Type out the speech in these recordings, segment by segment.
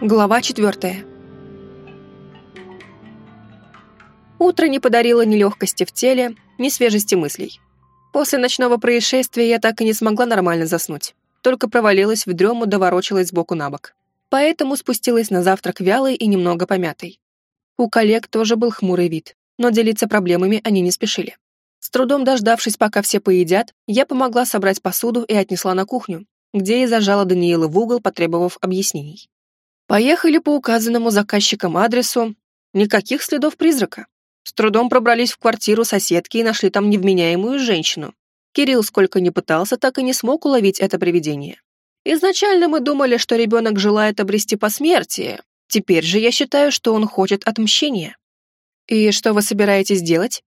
Глава четвертая. Утро не подарило ни легкости в теле, ни свежести мыслей. После ночного происшествия я так и не смогла нормально заснуть, только провалилась в дрему да ворочалась сбоку на бок. Поэтому спустилась на завтрак вялой и немного помятой. У коллег тоже был хмурый вид, но делиться проблемами они не спешили. С трудом дождавшись, пока все поедят, я помогла собрать посуду и отнесла на кухню, где и зажала Даниила в угол, потребовав объяснений. Поехали по указанному заказчикам адресу. Никаких следов призрака. С трудом пробрались в квартиру соседки и нашли там невменяемую женщину. Кирилл сколько ни пытался, так и не смог уловить это привидение. Изначально мы думали, что ребенок желает обрести посмертие. Теперь же я считаю, что он хочет отмщения. И что вы собираетесь делать?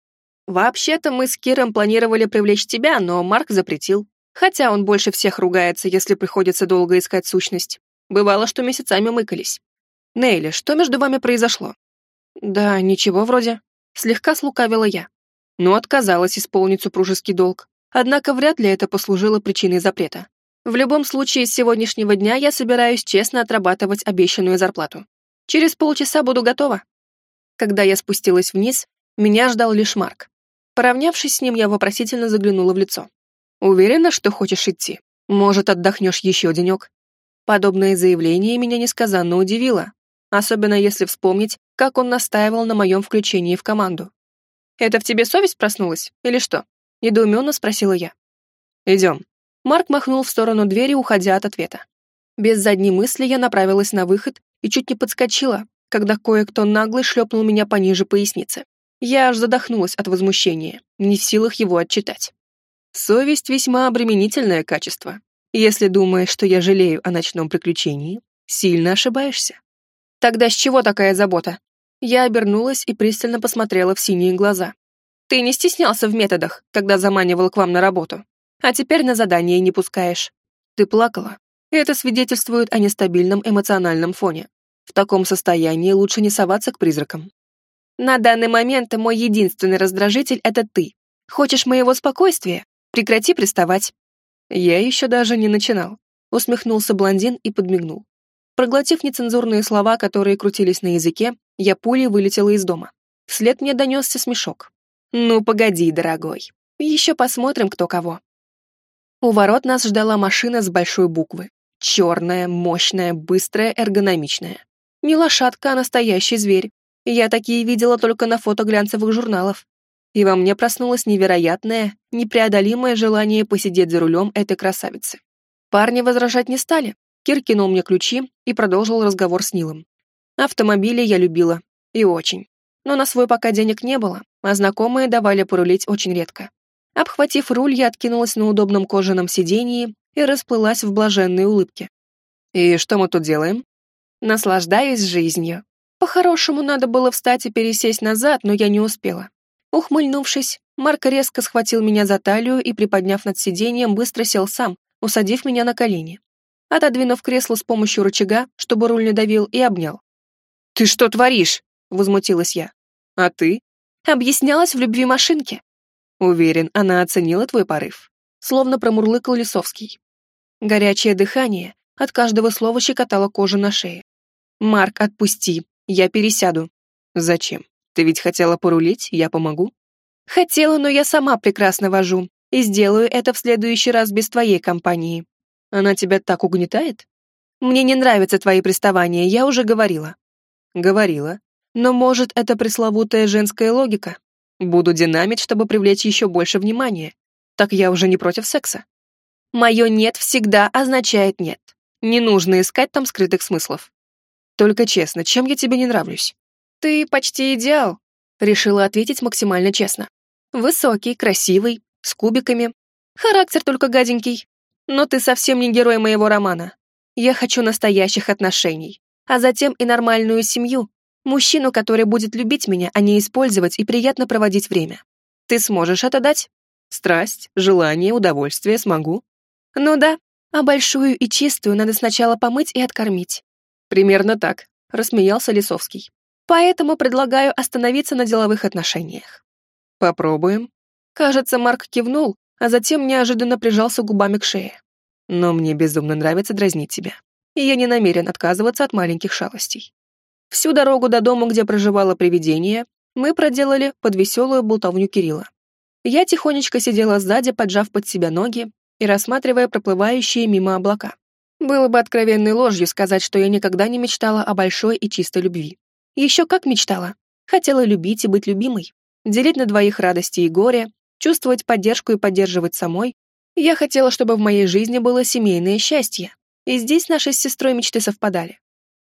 Вообще-то мы с Киром планировали привлечь тебя, но Марк запретил. Хотя он больше всех ругается, если приходится долго искать сущность. Бывало, что месяцами мыкались. Нейли, что между вами произошло? Да, ничего вроде. Слегка слукавила я. Но отказалась исполнить супружеский долг. Однако вряд ли это послужило причиной запрета. В любом случае, с сегодняшнего дня я собираюсь честно отрабатывать обещанную зарплату. Через полчаса буду готова. Когда я спустилась вниз, меня ждал лишь Марк. Поравнявшись с ним, я вопросительно заглянула в лицо. «Уверена, что хочешь идти? Может, отдохнешь еще денек?» Подобное заявление меня несказанно удивило, особенно если вспомнить, как он настаивал на моем включении в команду. «Это в тебе совесть проснулась, или что?» — недоуменно спросила я. «Идем». Марк махнул в сторону двери, уходя от ответа. Без задней мысли я направилась на выход и чуть не подскочила, когда кое-кто наглый шлепнул меня пониже поясницы. Я аж задохнулась от возмущения, не в силах его отчитать. Совесть весьма обременительное качество, если думаешь, что я жалею о ночном приключении, сильно ошибаешься. Тогда с чего такая забота? Я обернулась и пристально посмотрела в синие глаза. Ты не стеснялся в методах, когда заманивал к вам на работу, а теперь на задание не пускаешь. Ты плакала. Это свидетельствует о нестабильном эмоциональном фоне. В таком состоянии лучше не соваться к призракам. На данный момент мой единственный раздражитель — это ты. Хочешь моего спокойствия? Прекрати приставать. Я еще даже не начинал. Усмехнулся блондин и подмигнул. Проглотив нецензурные слова, которые крутились на языке, я пулей вылетела из дома. Вслед мне донесся смешок. «Ну, погоди, дорогой. Еще посмотрим, кто кого». У ворот нас ждала машина с большой буквы. Черная, мощная, быстрая, эргономичная. Не лошадка, а настоящий зверь. Я такие видела только на фото глянцевых журналов и во мне проснулось невероятное, непреодолимое желание посидеть за рулем этой красавицы. Парни возражать не стали. Кир кинул мне ключи и продолжил разговор с Нилом. Автомобили я любила. И очень. Но на свой пока денег не было, а знакомые давали порулить очень редко. Обхватив руль, я откинулась на удобном кожаном сидении и расплылась в блаженной улыбке. «И что мы тут делаем?» «Наслаждаюсь жизнью. По-хорошему, надо было встать и пересесть назад, но я не успела. Ухмыльнувшись, Марк резко схватил меня за талию и, приподняв над сиденьем, быстро сел сам, усадив меня на колени. Отодвинув кресло с помощью рычага, чтобы руль не давил, и обнял. «Ты что творишь?» — возмутилась я. «А ты?» Объяснялась в любви машинки. Уверен, она оценила твой порыв. Словно промурлыкал Лисовский. Горячее дыхание от каждого слова щекотало кожу на шее. «Марк, отпусти, я пересяду». «Зачем?» Ты ведь хотела порулить, я помогу?» «Хотела, но я сама прекрасно вожу, и сделаю это в следующий раз без твоей компании. Она тебя так угнетает?» «Мне не нравятся твои приставания, я уже говорила». «Говорила. Но, может, это пресловутая женская логика? Буду динамить, чтобы привлечь еще больше внимания. Так я уже не против секса». «Мое «нет» всегда означает «нет». Не нужно искать там скрытых смыслов. Только честно, чем я тебе не нравлюсь? «Ты почти идеал», — решила ответить максимально честно. «Высокий, красивый, с кубиками. Характер только гаденький. Но ты совсем не герой моего романа. Я хочу настоящих отношений, а затем и нормальную семью. Мужчину, который будет любить меня, а не использовать и приятно проводить время. Ты сможешь это дать? Страсть, желание, удовольствие смогу? Ну да, а большую и чистую надо сначала помыть и откормить. Примерно так, рассмеялся Лисовский. Поэтому предлагаю остановиться на деловых отношениях. Попробуем. Кажется, Марк кивнул, а затем неожиданно прижался губами к шее. Но мне безумно нравится дразнить тебя. и я не намерен отказываться от маленьких шалостей. Всю дорогу до дома, где проживало привидение, мы проделали под веселую болтовню Кирилла. Я тихонечко сидела сзади, поджав под себя ноги и рассматривая проплывающие мимо облака. Было бы откровенной ложью сказать, что я никогда не мечтала о большой и чистой любви. Еще как мечтала. Хотела любить и быть любимой, делить на двоих радости и горе, чувствовать поддержку и поддерживать самой. Я хотела, чтобы в моей жизни было семейное счастье, и здесь наши с сестрой мечты совпадали.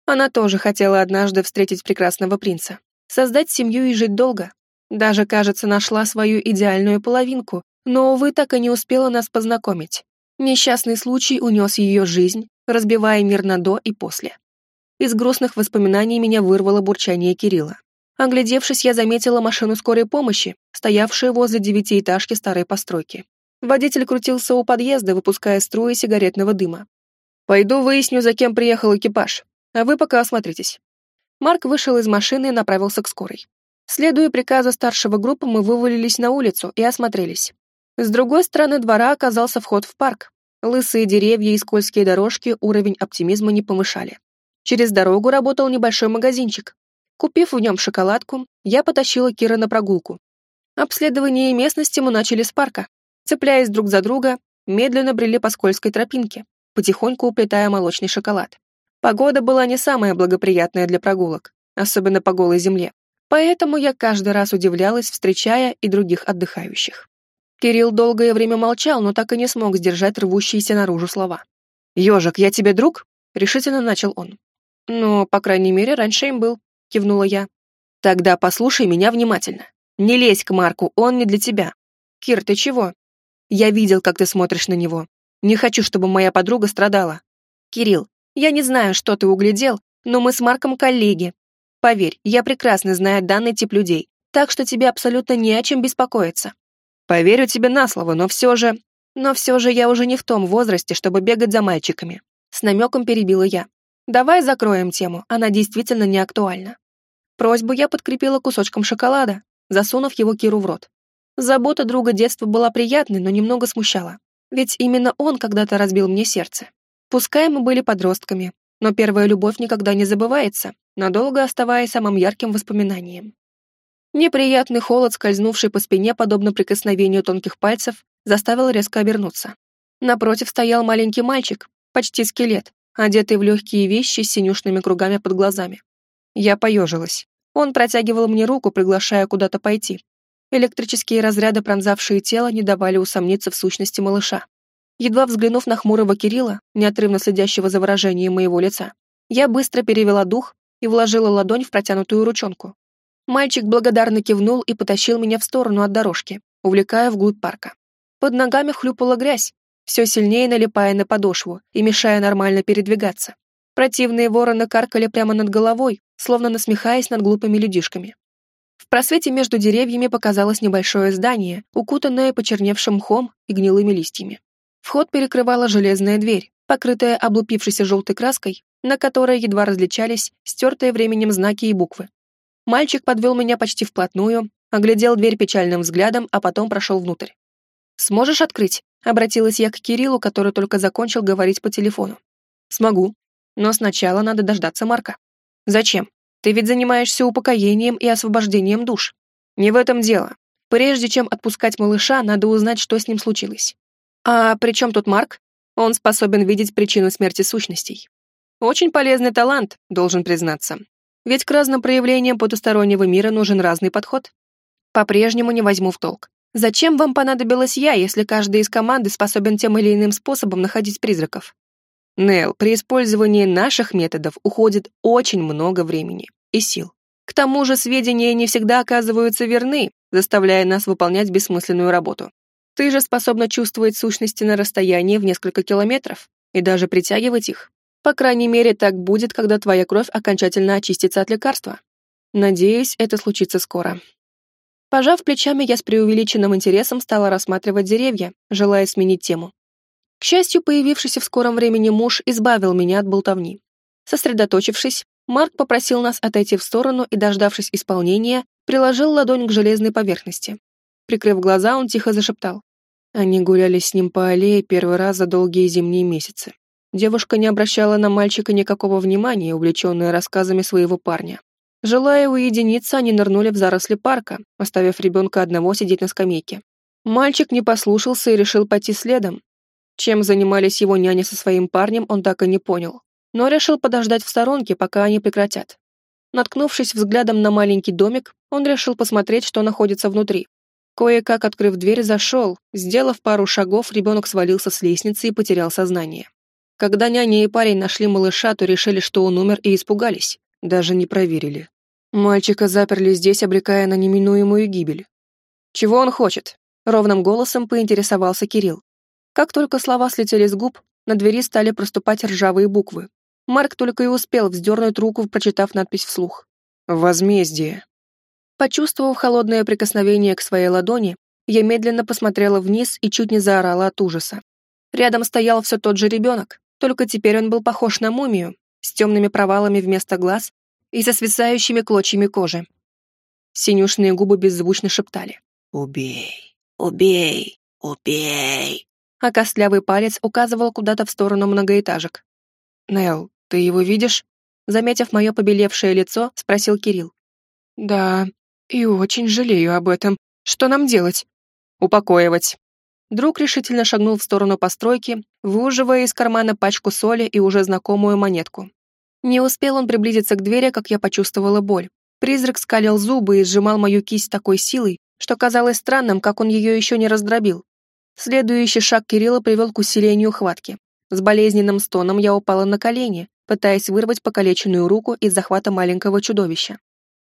Она тоже хотела однажды встретить прекрасного принца, создать семью и жить долго. Даже, кажется, нашла свою идеальную половинку, но, увы, так и не успела нас познакомить. Несчастный случай унес ее жизнь, разбивая мир на до и после. Из грустных воспоминаний меня вырвало бурчание Кирилла. Оглядевшись, я заметила машину скорой помощи, стоявшую возле девятиэтажки старой постройки. Водитель крутился у подъезда, выпуская струи сигаретного дыма. «Пойду выясню, за кем приехал экипаж, а вы пока осмотритесь». Марк вышел из машины и направился к скорой. Следуя приказу старшего группы, мы вывалились на улицу и осмотрелись. С другой стороны двора оказался вход в парк. Лысые деревья и скользкие дорожки уровень оптимизма не повышали. Через дорогу работал небольшой магазинчик, Купив в нем шоколадку, я потащила Кира на прогулку. Обследование местности мы начали с парка. Цепляясь друг за друга, медленно брели по скользкой тропинке, потихоньку уплетая молочный шоколад. Погода была не самая благоприятная для прогулок, особенно по голой земле. Поэтому я каждый раз удивлялась, встречая и других отдыхающих. Кирилл долгое время молчал, но так и не смог сдержать рвущиеся наружу слова. «Ежик, я тебе друг?» — решительно начал он. Но, по крайней мере, раньше им был кивнула я. Тогда послушай меня внимательно. Не лезь к Марку, он не для тебя. Кир, ты чего? Я видел, как ты смотришь на него. Не хочу, чтобы моя подруга страдала. Кирилл, я не знаю, что ты углядел, но мы с Марком коллеги. Поверь, я прекрасно знаю данный тип людей, так что тебе абсолютно не о чем беспокоиться. Поверю тебе на слово, но все же... Но все же я уже не в том возрасте, чтобы бегать за мальчиками. С намеком перебила я. Давай закроем тему, она действительно не актуальна. Просьбу я подкрепила кусочком шоколада, засунув его Киру в рот. Забота друга детства была приятной, но немного смущала. Ведь именно он когда-то разбил мне сердце. Пускай мы были подростками, но первая любовь никогда не забывается, надолго оставаясь самым ярким воспоминанием. Неприятный холод, скользнувший по спине, подобно прикосновению тонких пальцев, заставил резко обернуться. Напротив стоял маленький мальчик, почти скелет, одетый в легкие вещи с синюшными кругами под глазами. Я поежилась. Он протягивал мне руку, приглашая куда-то пойти. Электрические разряды, пронзавшие тело, не давали усомниться в сущности малыша. Едва взглянув на хмурого Кирилла, неотрывно следящего за выражением моего лица, я быстро перевела дух и вложила ладонь в протянутую ручонку. Мальчик благодарно кивнул и потащил меня в сторону от дорожки, увлекая вглубь парка. Под ногами хлюпала грязь, все сильнее налипая на подошву и мешая нормально передвигаться. Противные вороны каркали прямо над головой, словно насмехаясь над глупыми людишками. В просвете между деревьями показалось небольшое здание, укутанное почерневшим мхом и гнилыми листьями. Вход перекрывала железная дверь, покрытая облупившейся желтой краской, на которой едва различались стертые временем знаки и буквы. Мальчик подвел меня почти вплотную, оглядел дверь печальным взглядом, а потом прошел внутрь. «Сможешь открыть?» Обратилась я к Кириллу, который только закончил говорить по телефону. «Смогу. Но сначала надо дождаться Марка». «Зачем? Ты ведь занимаешься упокоением и освобождением душ. Не в этом дело. Прежде чем отпускать малыша, надо узнать, что с ним случилось. А при чем тут Марк? Он способен видеть причину смерти сущностей. Очень полезный талант, должен признаться. Ведь к разным проявлениям потустороннего мира нужен разный подход. По-прежнему не возьму в толк. Зачем вам понадобилась я, если каждый из команды способен тем или иным способом находить призраков? Нел, при использовании наших методов уходит очень много времени и сил. К тому же сведения не всегда оказываются верны, заставляя нас выполнять бессмысленную работу. Ты же способна чувствовать сущности на расстоянии в несколько километров и даже притягивать их. По крайней мере, так будет, когда твоя кровь окончательно очистится от лекарства. Надеюсь, это случится скоро. Пожав плечами, я с преувеличенным интересом стала рассматривать деревья, желая сменить тему. К счастью, появившийся в скором времени муж избавил меня от болтовни. Сосредоточившись, Марк попросил нас отойти в сторону и, дождавшись исполнения, приложил ладонь к железной поверхности. Прикрыв глаза, он тихо зашептал. Они гуляли с ним по аллее первый раз за долгие зимние месяцы. Девушка не обращала на мальчика никакого внимания, увлеченная рассказами своего парня. Желая уединиться, они нырнули в заросли парка, оставив ребенка одного сидеть на скамейке. Мальчик не послушался и решил пойти следом. Чем занимались его няни со своим парнем, он так и не понял. Но решил подождать в сторонке, пока они прекратят. Наткнувшись взглядом на маленький домик, он решил посмотреть, что находится внутри. Кое-как, открыв дверь, зашел. Сделав пару шагов, ребенок свалился с лестницы и потерял сознание. Когда няня и парень нашли малыша, то решили, что он умер, и испугались. Даже не проверили. Мальчика заперли здесь, обрекая на неминуемую гибель. «Чего он хочет?» — ровным голосом поинтересовался Кирилл. Как только слова слетели с губ, на двери стали проступать ржавые буквы. Марк только и успел вздернуть руку, прочитав надпись вслух. «Возмездие». Почувствовав холодное прикосновение к своей ладони, я медленно посмотрела вниз и чуть не заорала от ужаса. Рядом стоял все тот же ребенок, только теперь он был похож на мумию, с темными провалами вместо глаз и со свисающими клочьями кожи. Синюшные губы беззвучно шептали «Убей! Убей! Убей!» А костлявый палец указывал куда-то в сторону многоэтажек. «Нелл, ты его видишь?» Заметив мое побелевшее лицо, спросил Кирилл. «Да, и очень жалею об этом. Что нам делать?» «Упокоивать», Друг решительно шагнул в сторону постройки, выуживая из кармана пачку соли и уже знакомую монетку. Не успел он приблизиться к двери, как я почувствовала боль. Призрак скалил зубы и сжимал мою кисть такой силой, что казалось странным, как он ее еще не раздробил. Следующий шаг Кирилла привел к усилению хватки. С болезненным стоном я упала на колени, пытаясь вырвать покалеченную руку из захвата маленького чудовища.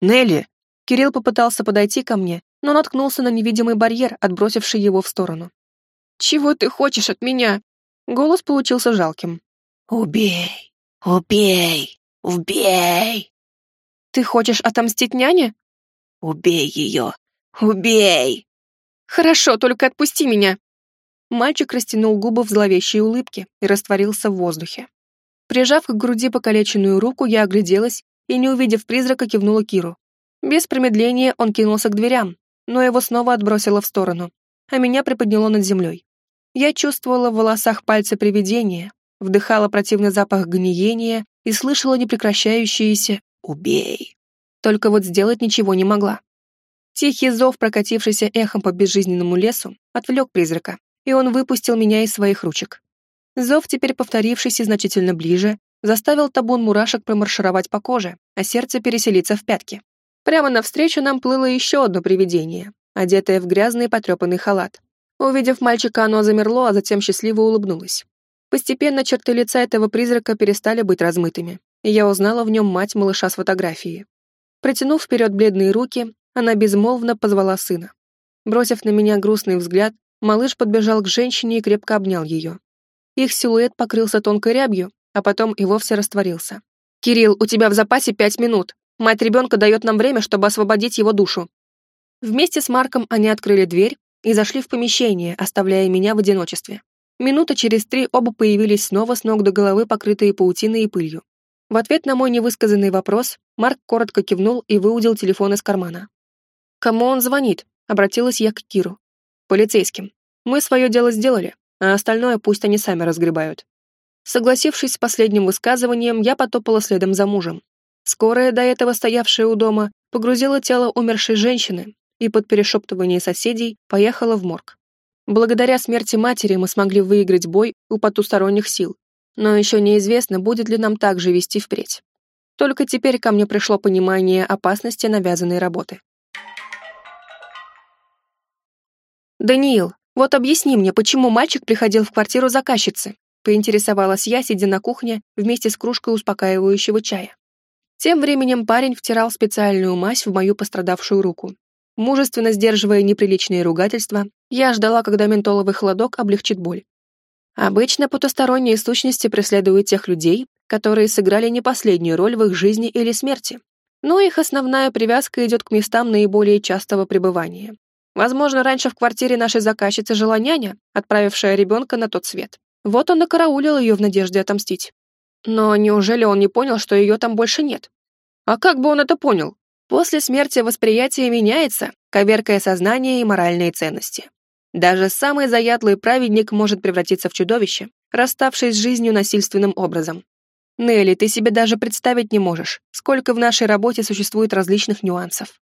«Нелли!» Кирилл попытался подойти ко мне, но наткнулся на невидимый барьер, отбросивший его в сторону. Чего ты хочешь от меня?» Голос получился жалким. «Убей! Убей! Убей!» «Ты хочешь отомстить няне?» «Убей ее! Убей!» «Хорошо, только отпусти меня!» Мальчик растянул губы в зловещей улыбке и растворился в воздухе. Прижав к груди покалеченную руку, я огляделась и, не увидев призрака, кивнула Киру. Без промедления он кинулся к дверям, но его снова отбросило в сторону, а меня приподняло над землей. Я чувствовала в волосах пальцы привидения, вдыхала противный запах гниения и слышала непрекращающиеся «Убей!». Только вот сделать ничего не могла. Тихий зов, прокатившийся эхом по безжизненному лесу, отвлек призрака, и он выпустил меня из своих ручек. Зов, теперь повторившийся значительно ближе, заставил табун мурашек промаршировать по коже, а сердце переселиться в пятки. Прямо навстречу нам плыло еще одно привидение, одетое в грязный потрепанный халат. Увидев мальчика, оно замерло, а затем счастливо улыбнулось. Постепенно черты лица этого призрака перестали быть размытыми, и я узнала в нем мать малыша с фотографии. Протянув вперед бледные руки, она безмолвно позвала сына. Бросив на меня грустный взгляд, малыш подбежал к женщине и крепко обнял ее. Их силуэт покрылся тонкой рябью, а потом и вовсе растворился. «Кирилл, у тебя в запасе пять минут. Мать ребенка дает нам время, чтобы освободить его душу». Вместе с Марком они открыли дверь и зашли в помещение, оставляя меня в одиночестве. Минута через три оба появились снова с ног до головы, покрытые паутиной и пылью. В ответ на мой невысказанный вопрос Марк коротко кивнул и выудил телефон из кармана. «Кому он звонит?» — обратилась я к Киру. «Полицейским. Мы свое дело сделали, а остальное пусть они сами разгребают». Согласившись с последним высказыванием, я потопала следом за мужем. Скорая, до этого стоявшая у дома, погрузила тело умершей женщины и под перешептывание соседей поехала в морг. Благодаря смерти матери мы смогли выиграть бой у потусторонних сил, но еще неизвестно, будет ли нам так же вести впредь. Только теперь ко мне пришло понимание опасности навязанной работы. «Даниил, вот объясни мне, почему мальчик приходил в квартиру заказчицы?» поинтересовалась я, сидя на кухне вместе с кружкой успокаивающего чая. Тем временем парень втирал специальную мазь в мою пострадавшую руку. Мужественно сдерживая неприличные ругательства, я ждала, когда ментоловый холодок облегчит боль. Обычно потусторонние сущности преследуют тех людей, которые сыграли не последнюю роль в их жизни или смерти, но их основная привязка идет к местам наиболее частого пребывания. Возможно, раньше в квартире нашей заказчицы жила няня, отправившая ребенка на тот свет. Вот он и караулил ее в надежде отомстить. Но неужели он не понял, что ее там больше нет? А как бы он это понял? После смерти восприятие меняется, коверкая сознание и моральные ценности. Даже самый заядлый праведник может превратиться в чудовище, расставшись с жизнью насильственным образом. Нелли, ты себе даже представить не можешь, сколько в нашей работе существует различных нюансов.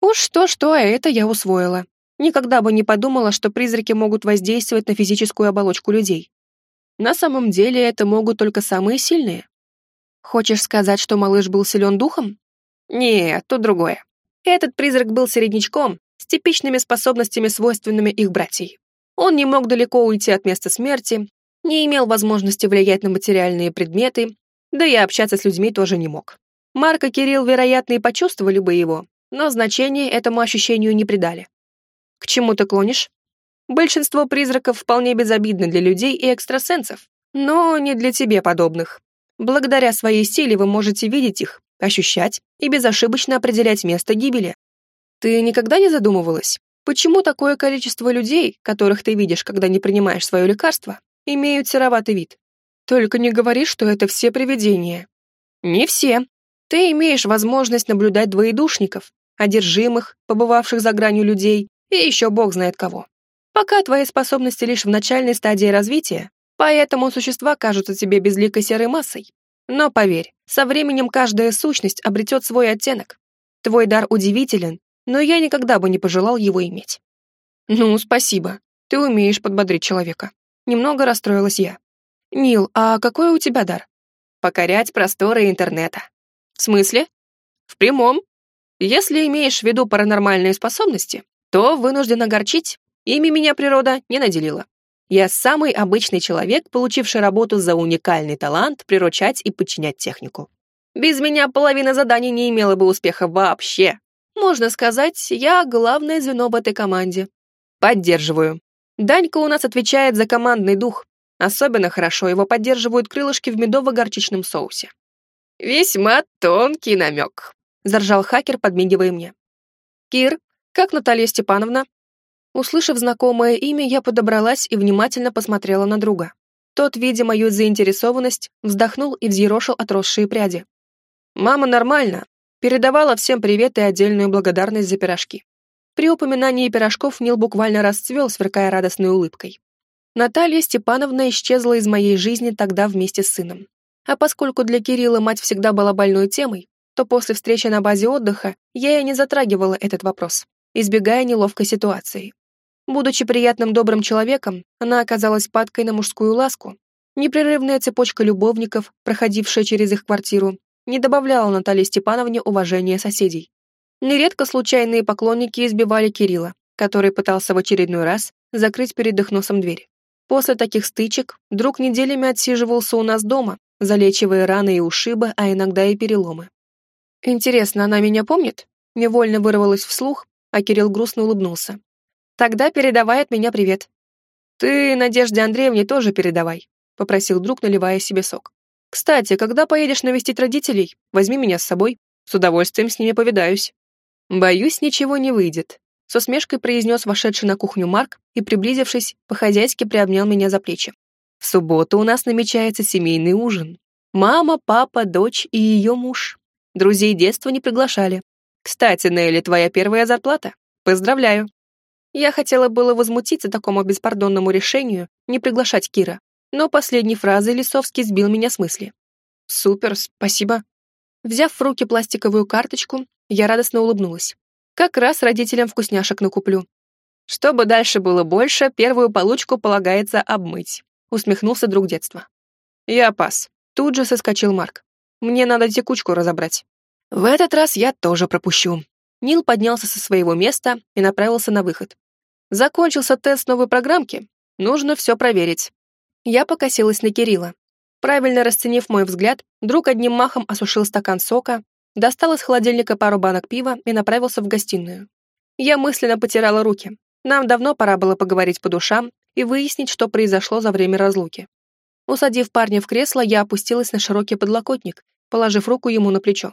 Уж что-что, а это я усвоила. Никогда бы не подумала, что призраки могут воздействовать на физическую оболочку людей. На самом деле это могут только самые сильные. Хочешь сказать, что малыш был силен духом? Нет, тут другое. Этот призрак был середнячком, с типичными способностями, свойственными их братьей. Он не мог далеко уйти от места смерти, не имел возможности влиять на материальные предметы, да и общаться с людьми тоже не мог. Марк и Кирилл, вероятно, и почувствовали бы его, но значения этому ощущению не придали. К чему ты клонишь? Большинство призраков вполне безобидны для людей и экстрасенсов, но не для тебе подобных. Благодаря своей силе вы можете видеть их, ощущать и безошибочно определять место гибели. Ты никогда не задумывалась, почему такое количество людей, которых ты видишь, когда не принимаешь свое лекарство, имеют сероватый вид? Только не говори, что это все привидения. Не все. Ты имеешь возможность наблюдать двоедушников, одержимых, побывавших за гранью людей, и еще бог знает кого. Пока твои способности лишь в начальной стадии развития, поэтому существа кажутся тебе безликой серой массой. Но поверь, со временем каждая сущность обретет свой оттенок. Твой дар удивителен, но я никогда бы не пожелал его иметь. Ну, спасибо. Ты умеешь подбодрить человека. Немного расстроилась я. Нил, а какой у тебя дар? Покорять просторы интернета. В смысле? В прямом. Если имеешь в виду паранормальные способности, то вынужден огорчить, ими меня природа не наделила. Я самый обычный человек, получивший работу за уникальный талант приручать и подчинять технику. Без меня половина заданий не имела бы успеха вообще. Можно сказать, я главное звено в этой команде. Поддерживаю. Данька у нас отвечает за командный дух. Особенно хорошо его поддерживают крылышки в медово-горчичном соусе. «Весьма тонкий намек», — заржал хакер, подмигивая мне. «Кир, как Наталья Степановна?» Услышав знакомое имя, я подобралась и внимательно посмотрела на друга. Тот, видя мою заинтересованность, вздохнул и взъерошил отросшие пряди. «Мама нормально. Передавала всем привет и отдельную благодарность за пирожки». При упоминании пирожков Нил буквально расцвел, сверкая радостной улыбкой. Наталья Степановна исчезла из моей жизни тогда вместе с сыном. А поскольку для Кирилла мать всегда была больной темой, то после встречи на базе отдыха я и не затрагивала этот вопрос, избегая неловкой ситуации. Будучи приятным добрым человеком, она оказалась падкой на мужскую ласку. Непрерывная цепочка любовников, проходившая через их квартиру, не добавляла Наталье Степановне уважения соседей. Нередко случайные поклонники избивали Кирилла, который пытался в очередной раз закрыть перед их носом дверь. После таких стычек друг неделями отсиживался у нас дома, залечивая раны и ушибы, а иногда и переломы. «Интересно, она меня помнит?» Невольно вырвалась вслух, а Кирилл грустно улыбнулся. «Тогда передавай от меня привет». «Ты Надежде Андреевне тоже передавай», — попросил друг, наливая себе сок. «Кстати, когда поедешь навестить родителей, возьми меня с собой. С удовольствием с ними повидаюсь». «Боюсь, ничего не выйдет», — с усмешкой произнес вошедший на кухню Марк и, приблизившись, по-хозяйски приобнял меня за плечи. В субботу у нас намечается семейный ужин. Мама, папа, дочь и ее муж. Друзей детства не приглашали. Кстати, Нелли, твоя первая зарплата. Поздравляю. Я хотела было возмутиться такому беспардонному решению не приглашать Кира, но последней фразой Лисовский сбил меня с мысли. Супер, спасибо. Взяв в руки пластиковую карточку, я радостно улыбнулась. Как раз родителям вкусняшек накуплю. Чтобы дальше было больше, первую получку полагается обмыть усмехнулся друг детства. «Я пас». Тут же соскочил Марк. «Мне надо текучку разобрать». «В этот раз я тоже пропущу». Нил поднялся со своего места и направился на выход. Закончился тест новой программки. Нужно все проверить. Я покосилась на Кирилла. Правильно расценив мой взгляд, друг одним махом осушил стакан сока, достал из холодильника пару банок пива и направился в гостиную. Я мысленно потирала руки. Нам давно пора было поговорить по душам и выяснить, что произошло за время разлуки. Усадив парня в кресло, я опустилась на широкий подлокотник, положив руку ему на плечо.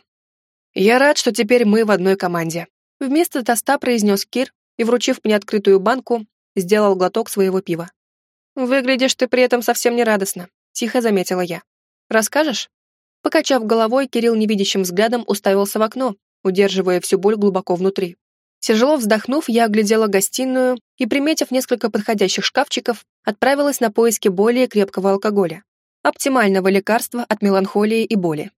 «Я рад, что теперь мы в одной команде», вместо тоста произнес Кир и, вручив мне открытую банку, сделал глоток своего пива. «Выглядишь ты при этом совсем не радостно», — тихо заметила я. «Расскажешь?» Покачав головой, Кирилл невидящим взглядом уставился в окно, удерживая всю боль глубоко внутри. Тяжело вздохнув, я оглядела гостиную и, приметив несколько подходящих шкафчиков, отправилась на поиски более крепкого алкоголя, оптимального лекарства от меланхолии и боли.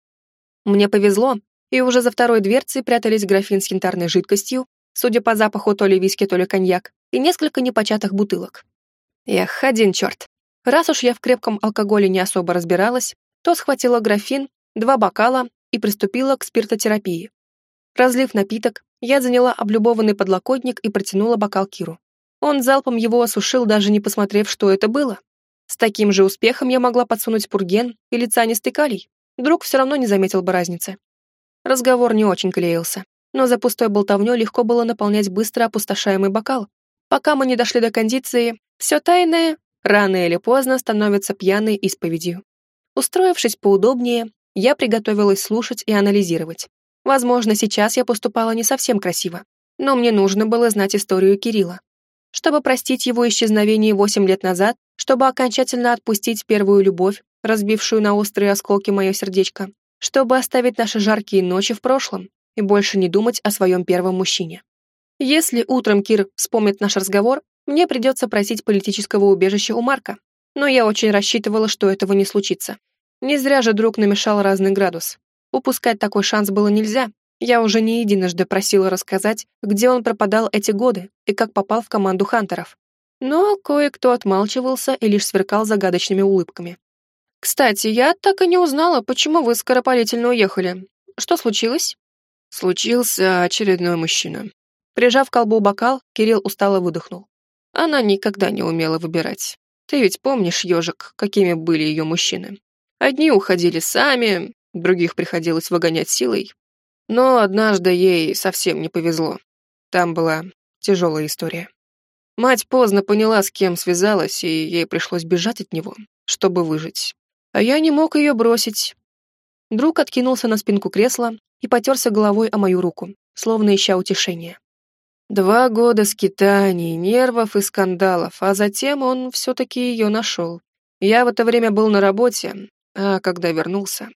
Мне повезло, и уже за второй дверцей прятались графин с янтарной жидкостью, судя по запаху то ли виски, то ли коньяк, и несколько непочатых бутылок. Эх, один черт. Раз уж я в крепком алкоголе не особо разбиралась, то схватила графин, два бокала и приступила к спиртотерапии. Разлив напиток, я заняла облюбованный подлокотник и протянула бокал Киру. Он залпом его осушил, даже не посмотрев, что это было. С таким же успехом я могла подсунуть пурген или цианистый калий. Друг все равно не заметил бы разницы. Разговор не очень клеился, но за пустой болтовнёй легко было наполнять быстро опустошаемый бокал. Пока мы не дошли до кондиции, все тайное рано или поздно становится пьяной исповедью. Устроившись поудобнее, я приготовилась слушать и анализировать. Возможно, сейчас я поступала не совсем красиво, но мне нужно было знать историю Кирилла. Чтобы простить его исчезновение восемь лет назад, чтобы окончательно отпустить первую любовь, разбившую на острые осколки мое сердечко, чтобы оставить наши жаркие ночи в прошлом и больше не думать о своем первом мужчине. Если утром Кир вспомнит наш разговор, мне придется просить политического убежища у Марка, но я очень рассчитывала, что этого не случится. Не зря же друг намешал разный градус. Упускать такой шанс было нельзя. Я уже не единожды просила рассказать, где он пропадал эти годы и как попал в команду хантеров. Но кое-кто отмалчивался и лишь сверкал загадочными улыбками. «Кстати, я так и не узнала, почему вы скоропалительно уехали. Что случилось?» Случился очередной мужчина. Прижав к колбу бокал, Кирилл устало выдохнул. Она никогда не умела выбирать. Ты ведь помнишь, ежик, какими были ее мужчины? Одни уходили сами, других приходилось выгонять силой. Но однажды ей совсем не повезло. Там была тяжелая история. Мать поздно поняла, с кем связалась, и ей пришлось бежать от него, чтобы выжить. А я не мог ее бросить. Друг откинулся на спинку кресла и потерся головой о мою руку, словно ища утешения. Два года скитаний, нервов и скандалов, а затем он все-таки ее нашел. Я в это время был на работе, а когда вернулся,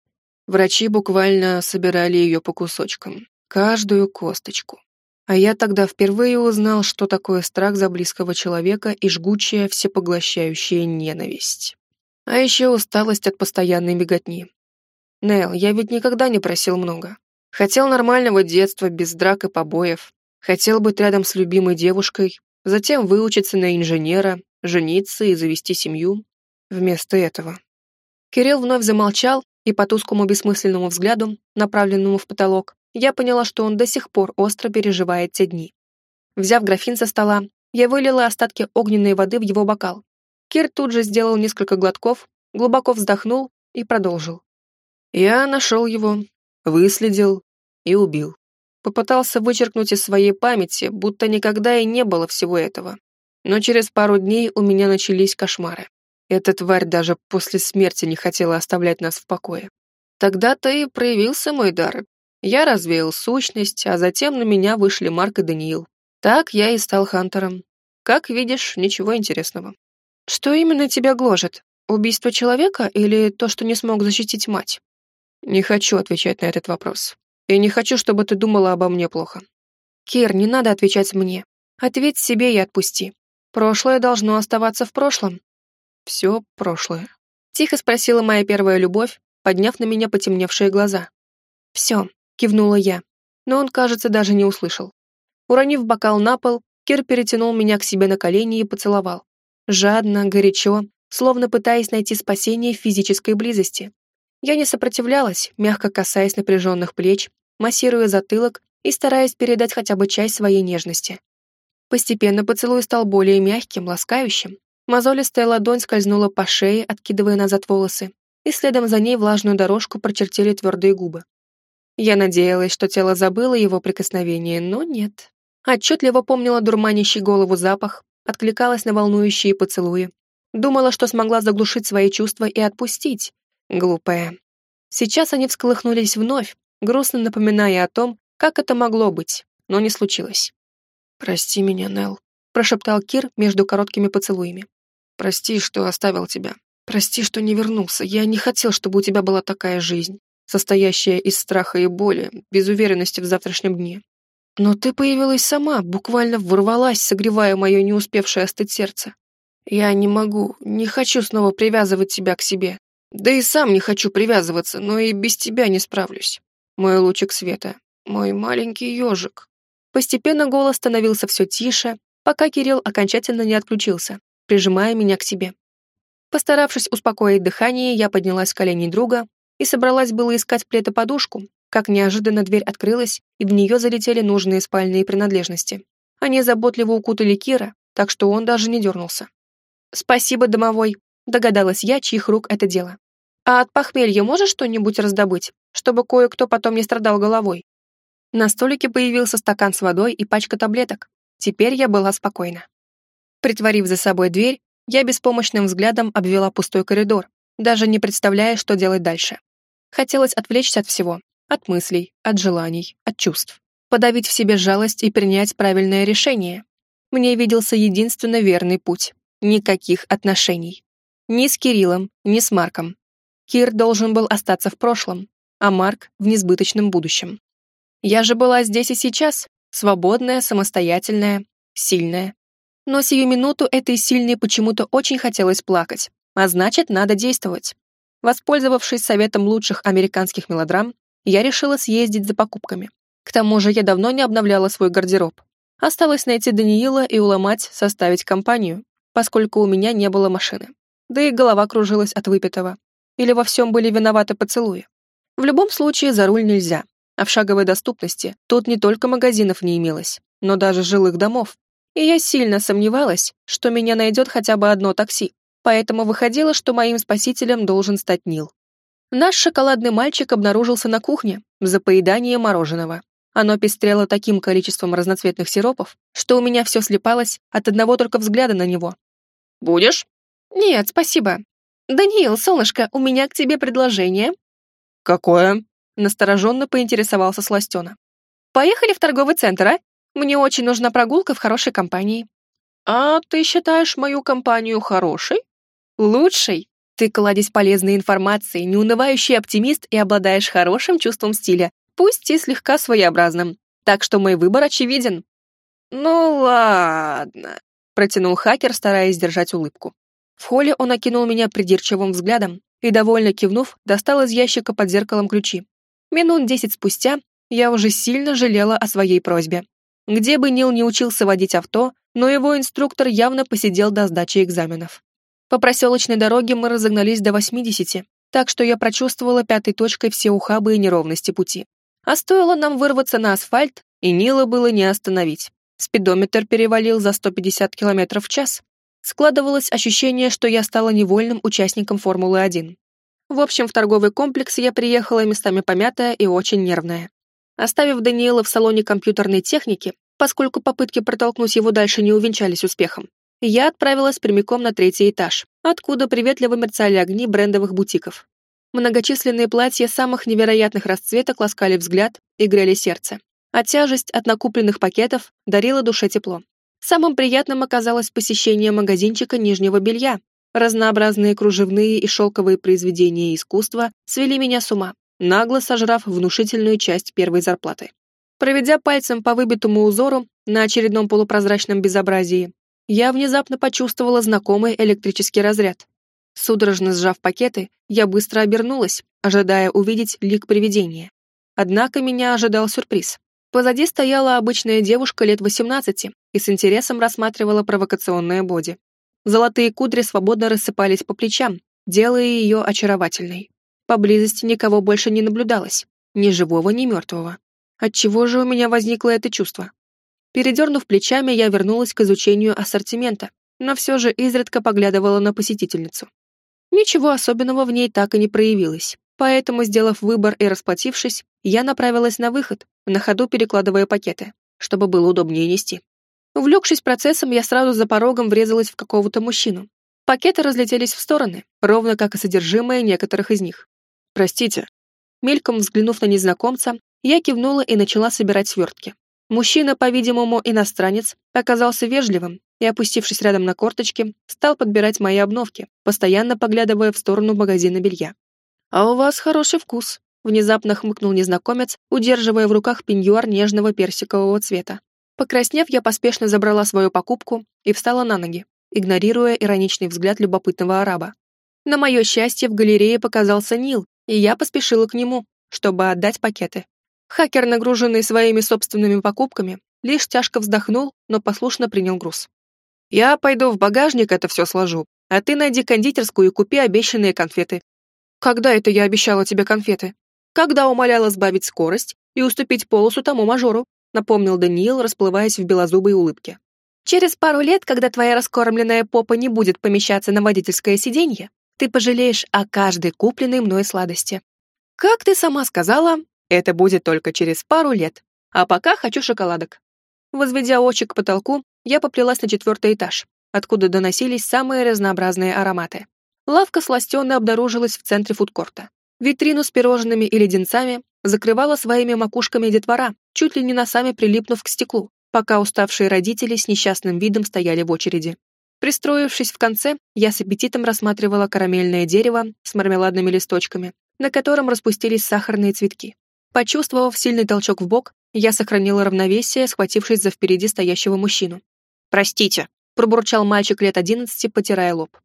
Врачи буквально собирали ее по кусочкам, каждую косточку. А я тогда впервые узнал, что такое страх за близкого человека и жгучая, всепоглощающая ненависть. А еще усталость от постоянной беготни. Нел, я ведь никогда не просил много. Хотел нормального детства, без драк и побоев. Хотел быть рядом с любимой девушкой, затем выучиться на инженера, жениться и завести семью. Вместо этого. Кирилл вновь замолчал, и по тусклому бессмысленному взгляду, направленному в потолок, я поняла, что он до сих пор остро переживает те дни. Взяв графин со стола, я вылила остатки огненной воды в его бокал. Кир тут же сделал несколько глотков, глубоко вздохнул и продолжил. Я нашел его, выследил и убил. Попытался вычеркнуть из своей памяти, будто никогда и не было всего этого. Но через пару дней у меня начались кошмары. Эта тварь даже после смерти не хотела оставлять нас в покое. Тогда-то и проявился мой дар. Я развеял сущность, а затем на меня вышли Марк и Даниил. Так я и стал хантером. Как видишь, ничего интересного. Что именно тебя гложет? Убийство человека или то, что не смог защитить мать? Не хочу отвечать на этот вопрос. И не хочу, чтобы ты думала обо мне плохо. Кир, не надо отвечать мне. Ответь себе и отпусти. Прошлое должно оставаться в прошлом, все прошлое. Тихо спросила моя первая любовь, подняв на меня потемневшие глаза. «Все», — кивнула я, но он, кажется, даже не услышал. Уронив бокал на пол, Кир перетянул меня к себе на колени и поцеловал. Жадно, горячо, словно пытаясь найти спасение в физической близости. Я не сопротивлялась, мягко касаясь напряженных плеч, массируя затылок и стараясь передать хотя бы часть своей нежности. Постепенно поцелуй стал более мягким, ласкающим, Мозолистая ладонь скользнула по шее, откидывая назад волосы, и следом за ней влажную дорожку прочертили твердые губы. Я надеялась, что тело забыло его прикосновение, но нет. Отчетливо помнила дурманящий голову запах, откликалась на волнующие поцелуи. Думала, что смогла заглушить свои чувства и отпустить. Глупая. Сейчас они всколыхнулись вновь, грустно напоминая о том, как это могло быть, но не случилось. «Прости меня, Нелл», прошептал Кир между короткими поцелуями. Прости, что оставил тебя. Прости, что не вернулся. Я не хотел, чтобы у тебя была такая жизнь, состоящая из страха и боли, без уверенности в завтрашнем дне. Но ты появилась сама, буквально ворвалась, согревая мое не успевшее остыть сердце. Я не могу, не хочу снова привязывать тебя к себе. Да и сам не хочу привязываться, но и без тебя не справлюсь. Мой лучик света, мой маленький ежик. Постепенно голос становился все тише, пока Кирилл окончательно не отключился, прижимая меня к себе. Постаравшись успокоить дыхание, я поднялась с коленей друга и собралась было искать плед и подушку, как неожиданно дверь открылась, и в нее залетели нужные спальные принадлежности. Они заботливо укутали Кира, так что он даже не дернулся. «Спасибо, домовой», — догадалась я, чьих рук это дело. «А от похмелья можешь что-нибудь раздобыть, чтобы кое-кто потом не страдал головой?» На столике появился стакан с водой и пачка таблеток. Теперь я была спокойна. Притворив за собой дверь, я беспомощным взглядом обвела пустой коридор, даже не представляя, что делать дальше. Хотелось отвлечься от всего, от мыслей, от желаний, от чувств. Подавить в себе жалость и принять правильное решение. Мне виделся единственно верный путь. Никаких отношений. Ни с Кириллом, ни с Марком. Кир должен был остаться в прошлом, а Марк — в несбыточном будущем. Я же была здесь и сейчас, свободная, самостоятельная, сильная. Но сию минуту этой сильной почему-то очень хотелось плакать, а значит, надо действовать. Воспользовавшись советом лучших американских мелодрам, я решила съездить за покупками. К тому же я давно не обновляла свой гардероб. Осталось найти Даниила и уломать составить компанию, поскольку у меня не было машины. Да и голова кружилась от выпитого. Или во всем были виноваты поцелуи. В любом случае за руль нельзя, а в шаговой доступности тут не только магазинов не имелось, но даже жилых домов, и я сильно сомневалась, что меня найдет хотя бы одно такси, поэтому выходило, что моим спасителем должен стать Нил. Наш шоколадный мальчик обнаружился на кухне за поедание мороженого. Оно пестрело таким количеством разноцветных сиропов, что у меня все слепалось от одного только взгляда на него. «Будешь?» «Нет, спасибо. Даниил, солнышко, у меня к тебе предложение». «Какое?» — настороженно поинтересовался Сластена. «Поехали в торговый центр, а? Мне очень нужна прогулка в хорошей компании». «А ты считаешь мою компанию хорошей?» «Лучшей. Ты кладезь полезной информации, неунывающий оптимист и обладаешь хорошим чувством стиля, пусть и слегка своеобразным. Так что мой выбор очевиден». «Ну ладно», — протянул хакер, стараясь держать улыбку. В холле он окинул меня придирчивым взглядом и, довольно кивнув, достал из ящика под зеркалом ключи. Минут десять спустя я уже сильно жалела о своей просьбе. Где бы Нил не учился водить авто, но его инструктор явно посидел до сдачи экзаменов. По проселочной дороге мы разогнались до 80, так что я прочувствовала пятой точкой все ухабы и неровности пути. А стоило нам вырваться на асфальт, и Нила было не остановить. Спидометр перевалил за 150 км в час. Складывалось ощущение, что я стала невольным участником Формулы-1. В общем, в торговый комплекс я приехала местами помятая и очень нервная. Оставив Даниэла в салоне компьютерной техники, поскольку попытки протолкнуть его дальше не увенчались успехом, я отправилась прямиком на третий этаж, откуда приветливо мерцали огни брендовых бутиков. Многочисленные платья самых невероятных расцветок ласкали взгляд и грели сердце, а тяжесть от накупленных пакетов дарила душе тепло. Самым приятным оказалось посещение магазинчика нижнего белья. Разнообразные кружевные и шелковые произведения искусства свели меня с ума нагло сожрав внушительную часть первой зарплаты. Проведя пальцем по выбитому узору на очередном полупрозрачном безобразии, я внезапно почувствовала знакомый электрический разряд. Судорожно сжав пакеты, я быстро обернулась, ожидая увидеть лик привидения. Однако меня ожидал сюрприз. Позади стояла обычная девушка лет 18 и с интересом рассматривала провокационное боди. Золотые кудри свободно рассыпались по плечам, делая ее очаровательной. Поблизости никого больше не наблюдалось, ни живого, ни мертвого. Отчего же у меня возникло это чувство? Передернув плечами, я вернулась к изучению ассортимента, но все же изредка поглядывала на посетительницу. Ничего особенного в ней так и не проявилось, поэтому, сделав выбор и расплатившись, я направилась на выход, на ходу перекладывая пакеты, чтобы было удобнее нести. Увлекшись процессом, я сразу за порогом врезалась в какого-то мужчину. Пакеты разлетелись в стороны, ровно как и содержимое некоторых из них. «Простите». Мельком взглянув на незнакомца, я кивнула и начала собирать свертки. Мужчина, по-видимому, иностранец, оказался вежливым и, опустившись рядом на корточки, стал подбирать мои обновки, постоянно поглядывая в сторону магазина белья. «А у вас хороший вкус», Внезапно хмыкнул незнакомец, удерживая в руках пеньюар нежного персикового цвета. Покраснев, я поспешно забрала свою покупку и встала на ноги, игнорируя ироничный взгляд любопытного араба. На мое счастье, в галерее показался Нил, и я поспешила к нему, чтобы отдать пакеты. Хакер, нагруженный своими собственными покупками, лишь тяжко вздохнул, но послушно принял груз. «Я пойду в багажник это все сложу, а ты найди кондитерскую и купи обещанные конфеты». «Когда это я обещала тебе конфеты?» «Когда умоляла сбавить скорость и уступить полосу тому мажору», напомнил Даниил, расплываясь в белозубой улыбке. «Через пару лет, когда твоя раскормленная попа не будет помещаться на водительское сиденье, ты пожалеешь о каждой купленной мной сладости. Как ты сама сказала, это будет только через пару лет, а пока хочу шоколадок». Возведя очи к потолку, я поплелась на четвертый этаж, откуда доносились самые разнообразные ароматы. Лавка сластенно обнаружилась в центре фудкорта. Витрину с пирожными и леденцами закрывала своими макушками детвора, чуть ли не носами прилипнув к стеклу, пока уставшие родители с несчастным видом стояли в очереди. Пристроившись в конце, я с аппетитом рассматривала карамельное дерево с мармеладными листочками, на котором распустились сахарные цветки. Почувствовав сильный толчок в бок, я сохранила равновесие, схватившись за впереди стоящего мужчину. «Простите», — пробурчал мальчик лет одиннадцати, потирая лоб.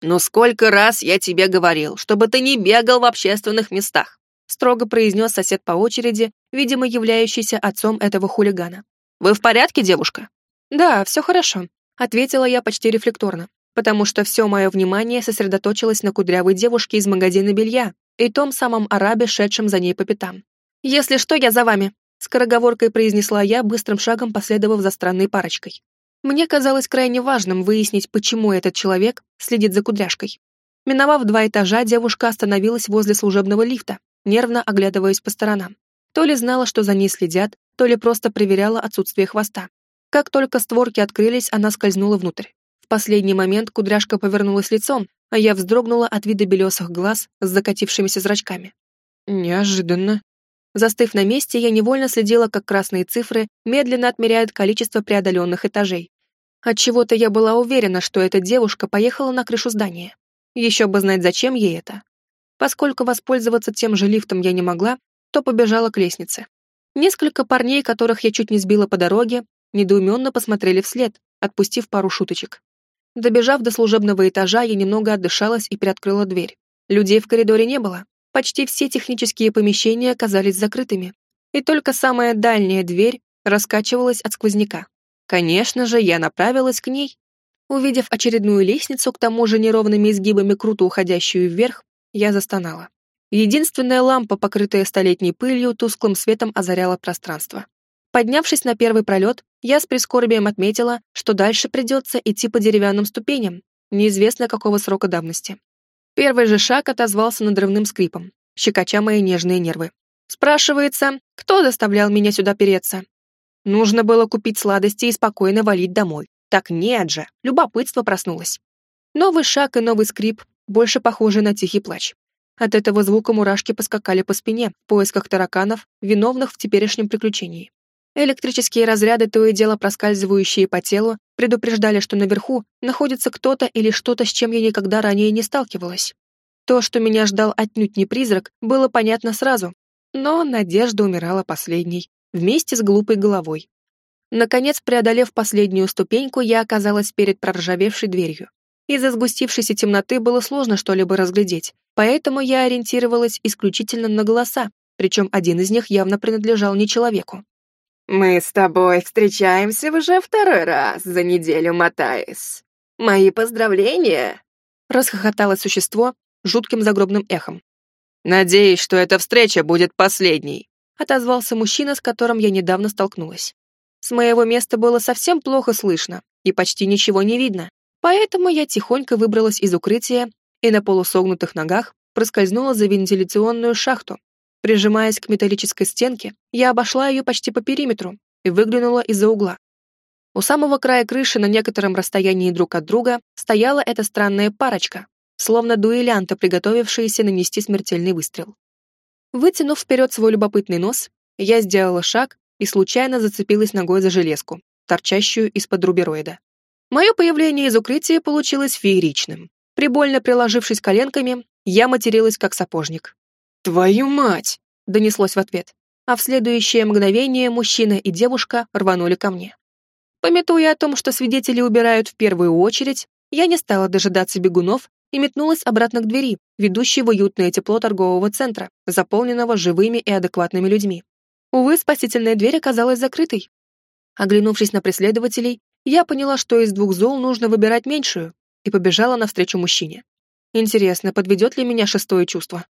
«Но сколько раз я тебе говорил, чтобы ты не бегал в общественных местах», строго произнес сосед по очереди, видимо, являющийся отцом этого хулигана. «Вы в порядке, девушка?» «Да, все хорошо», — ответила я почти рефлекторно, потому что все мое внимание сосредоточилось на кудрявой девушке из магазина белья и том самом арабе, шедшем за ней по пятам. «Если что, я за вами», скороговоркой произнесла я, быстрым шагом последовав за странной парочкой. Мне казалось крайне важным выяснить, почему этот человек следит за кудряшкой. Миновав два этажа, девушка остановилась возле служебного лифта, нервно оглядываясь по сторонам. То ли знала, что за ней следят, то ли просто проверяла отсутствие хвоста. Как только створки открылись, она скользнула внутрь. В последний момент кудряшка повернулась лицом, а я вздрогнула от вида белесых глаз с закатившимися зрачками. «Неожиданно», Застыв на месте, я невольно следила, как красные цифры медленно отмеряют количество преодоленных этажей. Отчего-то я была уверена, что эта девушка поехала на крышу здания. Еще бы знать, зачем ей это. Поскольку воспользоваться тем же лифтом я не могла, то побежала к лестнице. Несколько парней, которых я чуть не сбила по дороге, недоуменно посмотрели вслед, отпустив пару шуточек. Добежав до служебного этажа, я немного отдышалась и приоткрыла дверь. Людей в коридоре не было, почти все технические помещения оказались закрытыми, и только самая дальняя дверь раскачивалась от сквозняка. Конечно же, я направилась к ней. Увидев очередную лестницу, к тому же неровными изгибами круто уходящую вверх, я застонала. Единственная лампа, покрытая столетней пылью, тусклым светом озаряла пространство. Поднявшись на первый пролет, я с прискорбием отметила, что дальше придется идти по деревянным ступеням, неизвестно какого срока давности. Первый же шаг отозвался надрывным скрипом, щекоча мои нежные нервы. Спрашивается, кто заставлял меня сюда переться? Нужно было купить сладости и спокойно валить домой. Так нет же, любопытство проснулось. Новый шаг и новый скрип, больше похожий на тихий плач. От этого звука мурашки поскакали по спине в поисках тараканов, виновных в теперешнем приключении. Электрические разряды, то и дело проскальзывающие по телу, предупреждали, что наверху находится кто-то или что-то, с чем я никогда ранее не сталкивалась. То, что меня ждал отнюдь не призрак, было понятно сразу, но надежда умирала последней, вместе с глупой головой. Наконец, преодолев последнюю ступеньку, я оказалась перед проржавевшей дверью. Из-за сгустившейся темноты было сложно что-либо разглядеть, поэтому я ориентировалась исключительно на голоса, причем один из них явно принадлежал не человеку. «Мы с тобой встречаемся уже второй раз за неделю, Матаис. Мои поздравления!» Расхохоталось существо жутким загробным эхом. «Надеюсь, что эта встреча будет последней», отозвался мужчина, с которым я недавно столкнулась. С моего места было совсем плохо слышно и почти ничего не видно, поэтому я тихонько выбралась из укрытия и на полусогнутых ногах проскользнула за вентиляционную шахту, Прижимаясь к металлической стенке, я обошла ее почти по периметру и выглянула из-за угла. У самого края крыши на некотором расстоянии друг от друга стояла эта странная парочка, словно дуэлянты, приготовившиеся нанести смертельный выстрел. Вытянув вперед свой любопытный нос, я сделала шаг и случайно зацепилась ногой за железку, торчащую из-под рубероида. Мое появление из укрытия получилось фееричным. Прибольно приложившись коленками, я материлась как сапожник. «Твою мать!» донеслось в ответ, а в следующее мгновение мужчина и девушка рванули ко мне. Пометуя о том, что свидетели убирают в первую очередь, я не стала дожидаться бегунов и метнулась обратно к двери, ведущей в уютное тепло торгового центра, заполненного живыми и адекватными людьми. Увы, спасительная дверь оказалась закрытой. Оглянувшись на преследователей, я поняла, что из двух зол нужно выбирать меньшую, и побежала навстречу мужчине. Интересно, подведет ли меня шестое чувство?